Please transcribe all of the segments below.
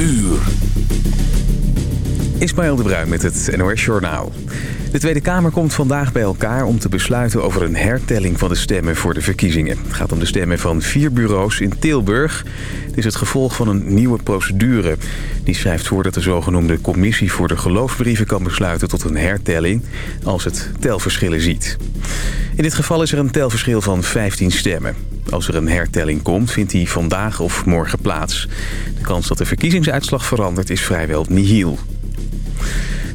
uur. Ismaël de Bruin met het NOS Journaal. De Tweede Kamer komt vandaag bij elkaar om te besluiten over een hertelling van de stemmen voor de verkiezingen. Het gaat om de stemmen van vier bureaus in Tilburg. Het is het gevolg van een nieuwe procedure. Die schrijft voor dat de zogenoemde commissie voor de geloofsbrieven kan besluiten tot een hertelling als het telverschillen ziet. In dit geval is er een telverschil van 15 stemmen. Als er een hertelling komt, vindt die vandaag of morgen plaats. De kans dat de verkiezingsuitslag verandert is vrijwel nihil.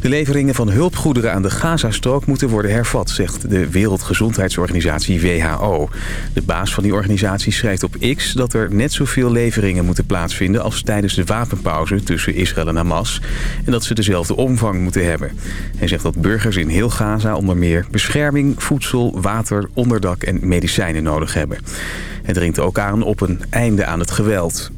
De leveringen van hulpgoederen aan de Gazastrook moeten worden hervat, zegt de Wereldgezondheidsorganisatie WHO. De baas van die organisatie schrijft op X dat er net zoveel leveringen moeten plaatsvinden als tijdens de wapenpauze tussen Israël en Hamas. En dat ze dezelfde omvang moeten hebben. Hij zegt dat burgers in heel Gaza onder meer bescherming, voedsel, water, onderdak en medicijnen nodig hebben. Hij dringt ook aan op een einde aan het geweld.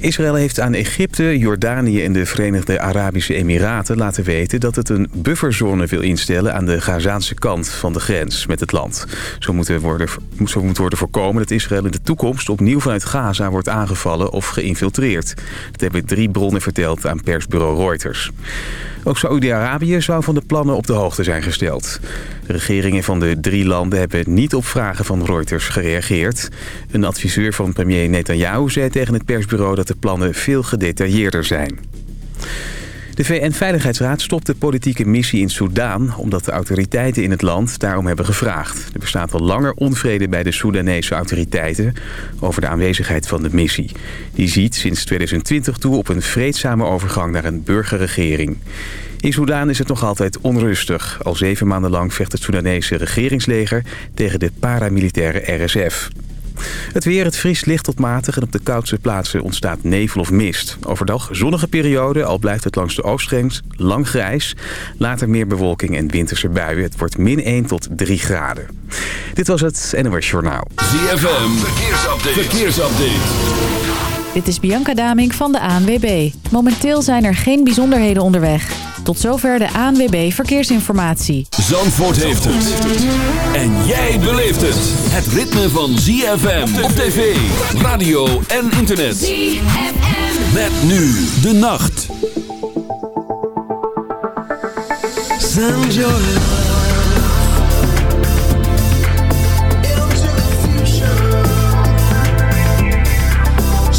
Israël heeft aan Egypte, Jordanië en de Verenigde Arabische Emiraten laten weten dat het een bufferzone wil instellen aan de Gazaanse kant van de grens met het land. Zo moet, worden, zo moet worden voorkomen dat Israël in de toekomst opnieuw vanuit Gaza wordt aangevallen of geïnfiltreerd. Dat hebben drie bronnen verteld aan persbureau Reuters. Ook Saoedi-Arabië zou van de plannen op de hoogte zijn gesteld. De regeringen van de drie landen hebben niet op vragen van Reuters gereageerd. Een adviseur van premier Netanyahu zei tegen het persbureau dat de plannen veel gedetailleerder zijn. De VN-veiligheidsraad stopt de politieke missie in Soedan... omdat de autoriteiten in het land daarom hebben gevraagd. Er bestaat al langer onvrede bij de Soedanese autoriteiten... over de aanwezigheid van de missie. Die ziet sinds 2020 toe op een vreedzame overgang naar een burgerregering. In Soedan is het nog altijd onrustig. Al zeven maanden lang vecht het Soedanese regeringsleger tegen de paramilitaire RSF. Het weer, het vriest licht tot matig en op de koudste plaatsen ontstaat nevel of mist. Overdag zonnige periode, al blijft het langs de oostgrens lang grijs. Later meer bewolking en winterse buien. Het wordt min 1 tot 3 graden. Dit was het NOS Journaal. ZFM, verkeersupdate. verkeersupdate. Dit is Bianca Daming van de ANWB. Momenteel zijn er geen bijzonderheden onderweg. Tot zover de ANWB Verkeersinformatie. Zandvoort heeft het. En jij beleeft het. Het ritme van ZFM op tv, radio en internet. ZFM. Met nu de nacht. Send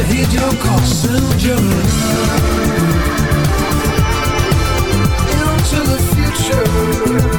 To heed your call. Your into the future.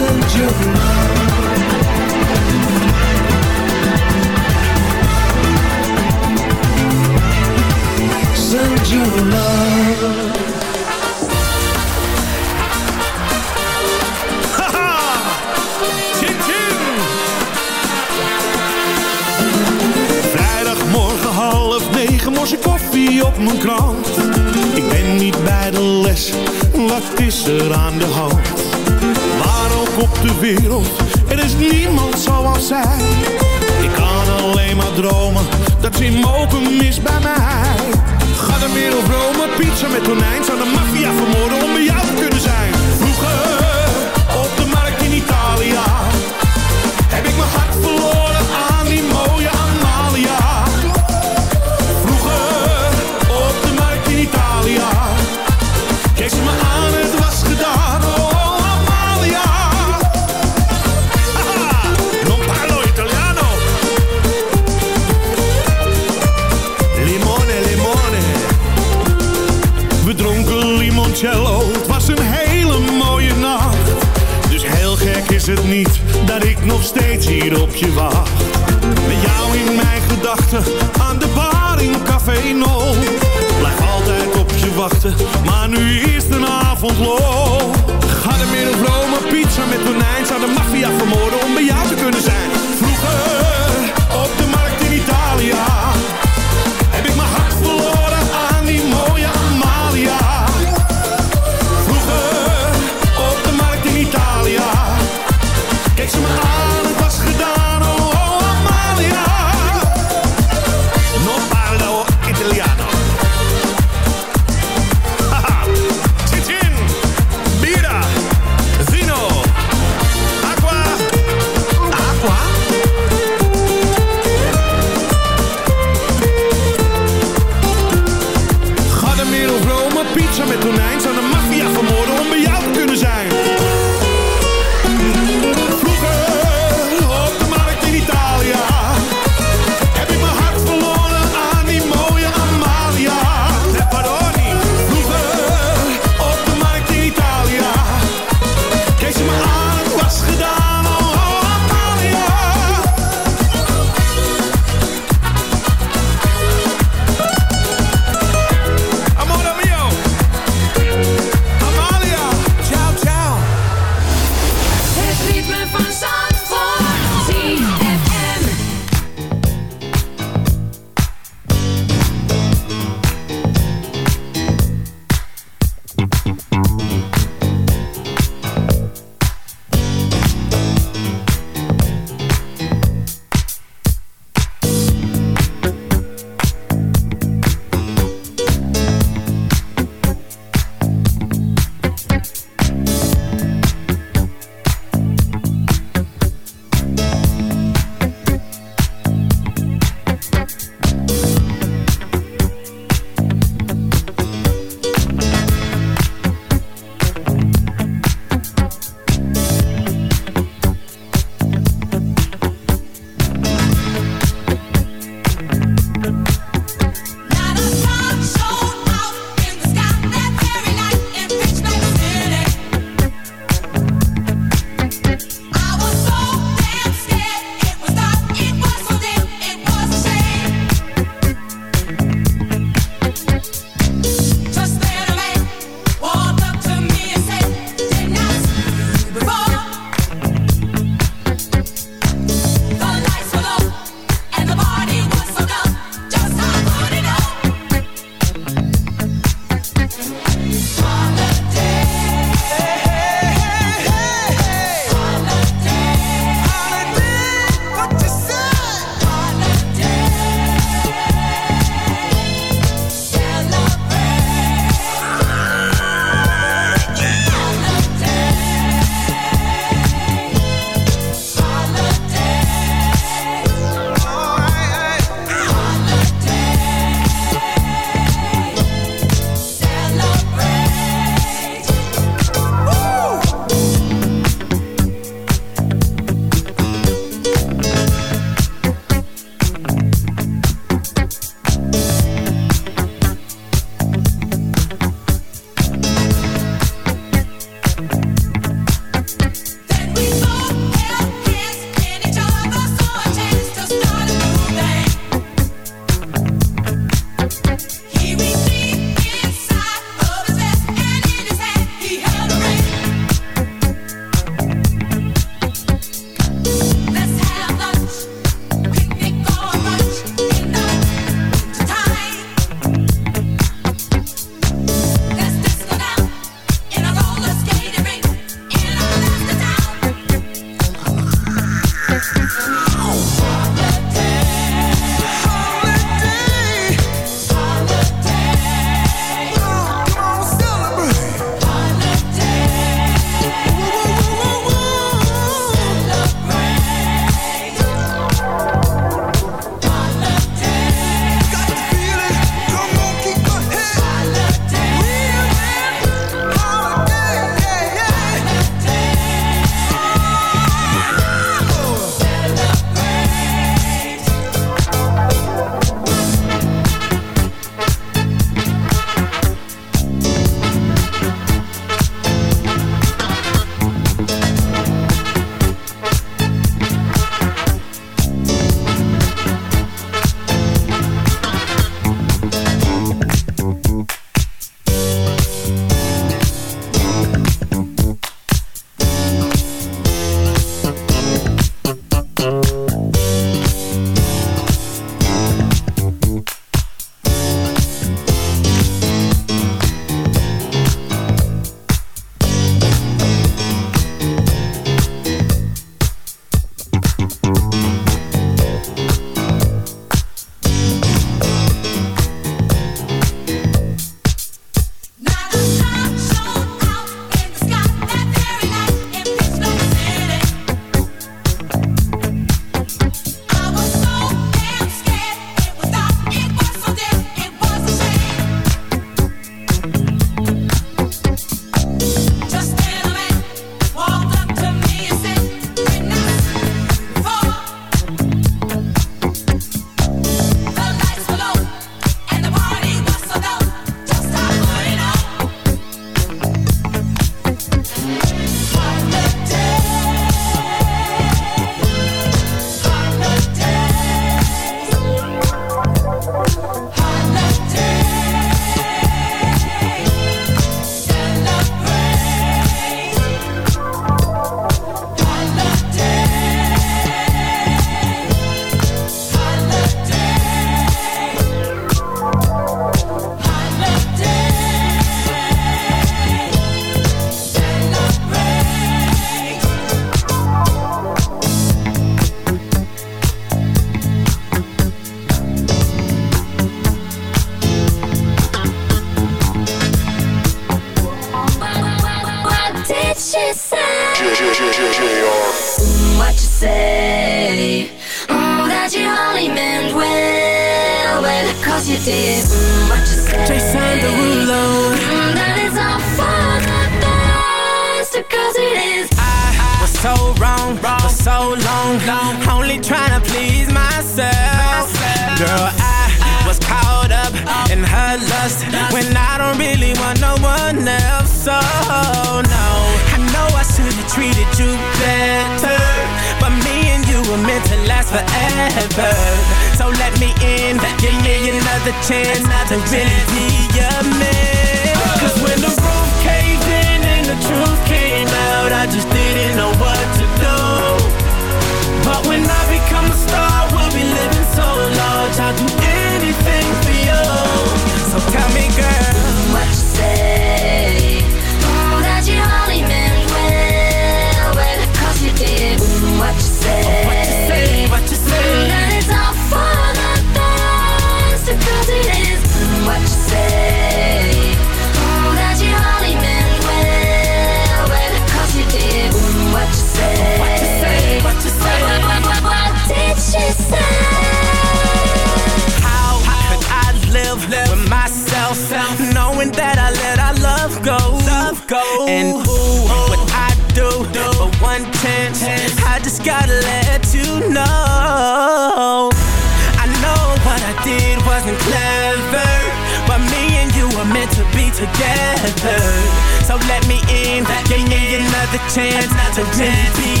to dead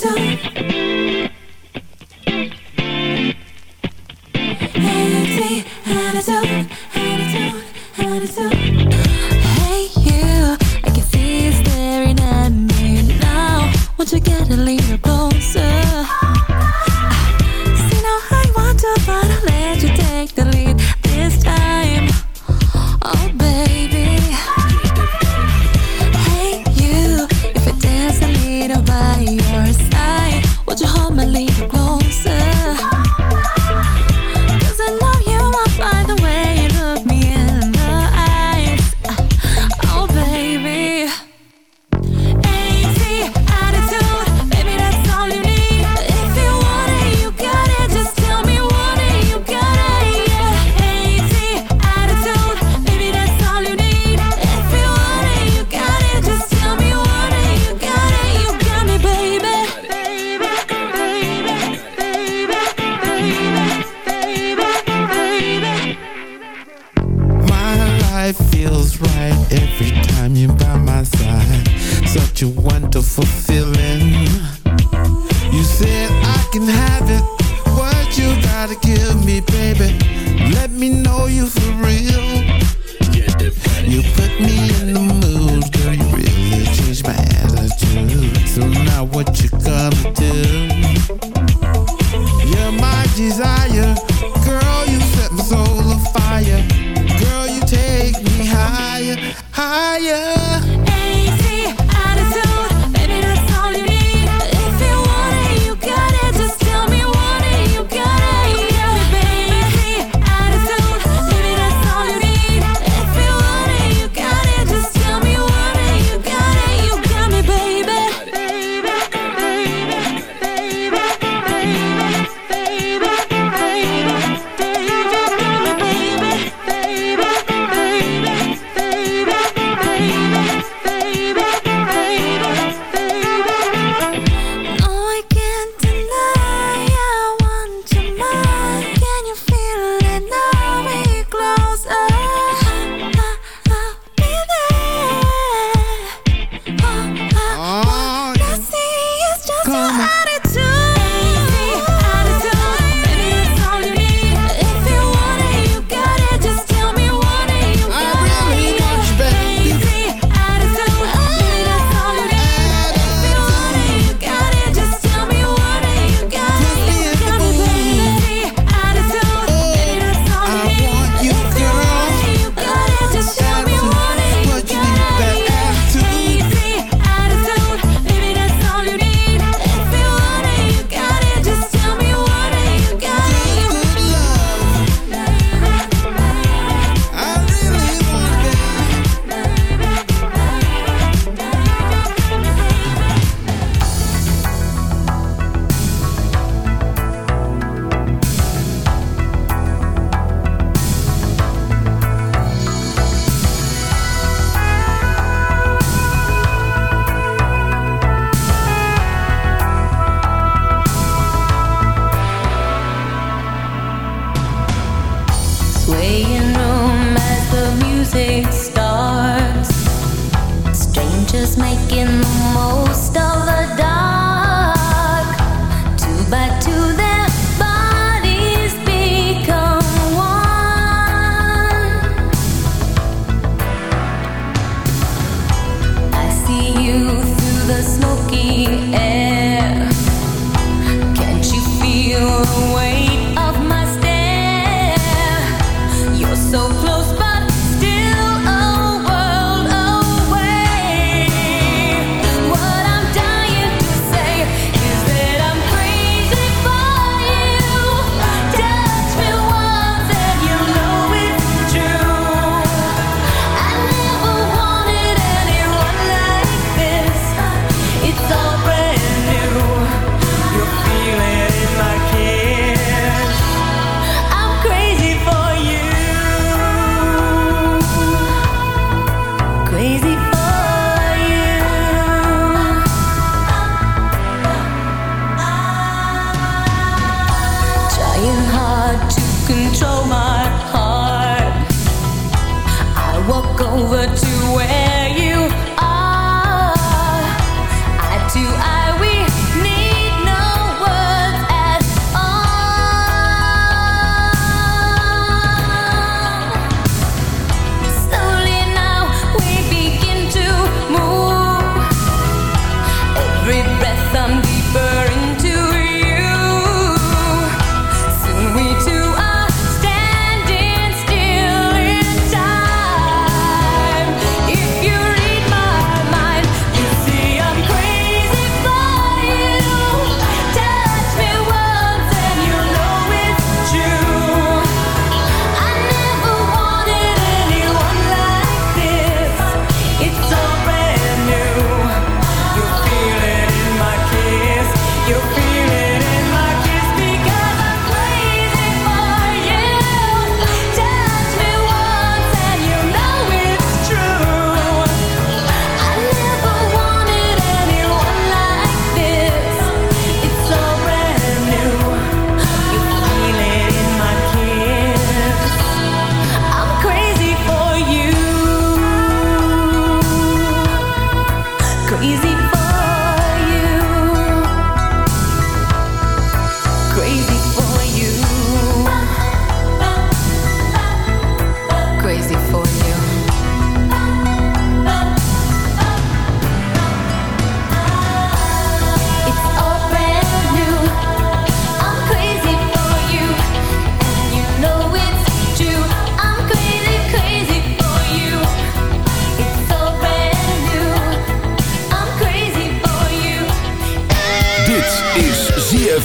don't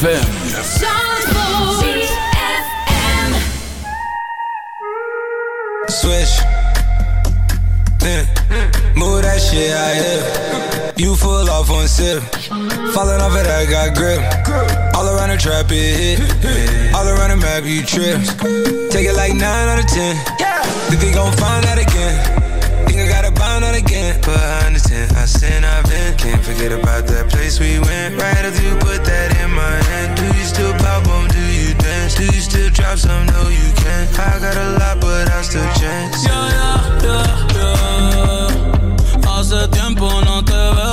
Switch. Then mm. move that shit out here. You full off one sip. Falling off it, I got grip. All around the trap, it hit. All around the map, you trip. Take it like 9 out of 10. Think they gon' find that again. Think I gotta bind that again. But I understand, I sin, I've can't forget about that place we went. Right after you put that in my hand. Do you still pop on? Do you dance? Do you still drop some? No, you can't. I got a lot, but I still chance. Yeah, yeah, yeah, yeah. Hace tiempo no te veo.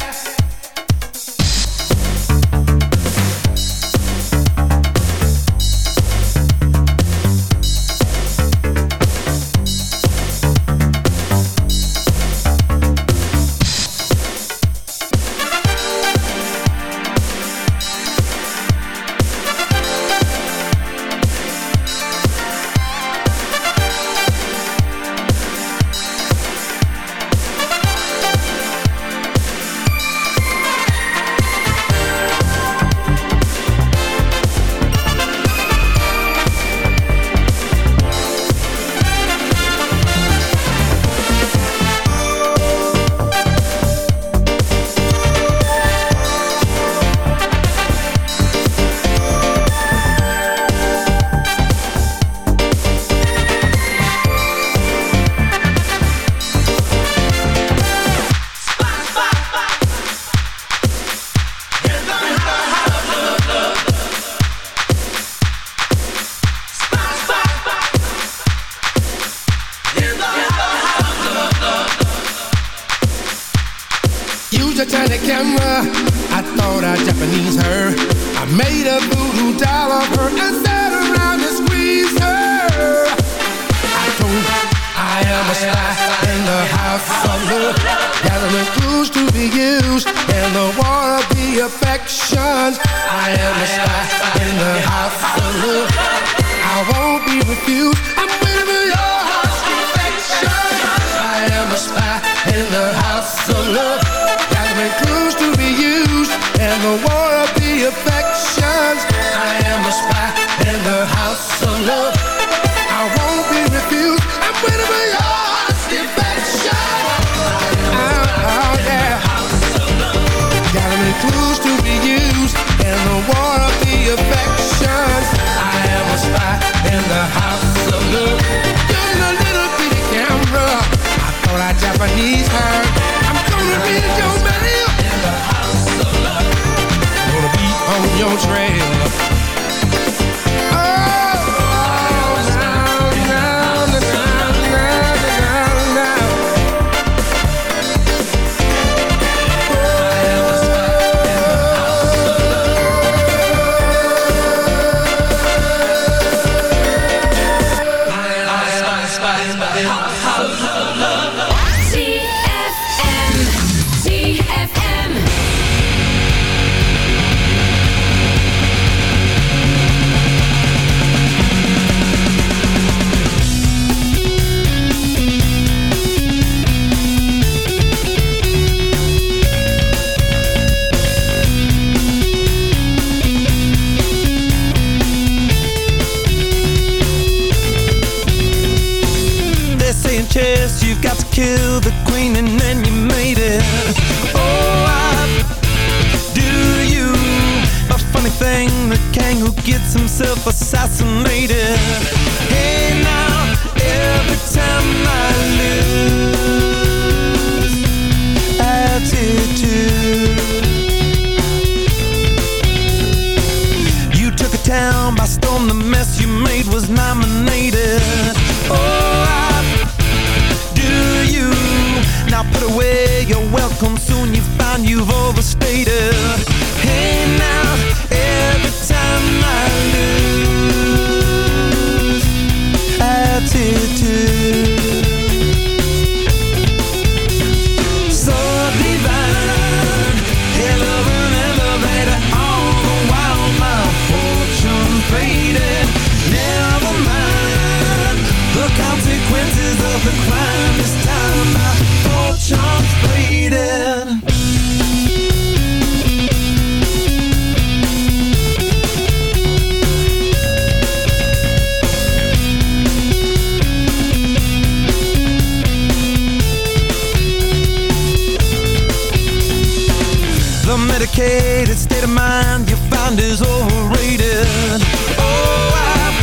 The medicated state of mind you find is overrated. Oh, I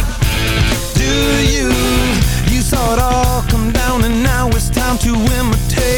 do you. You saw it all come down and now it's time to imitate.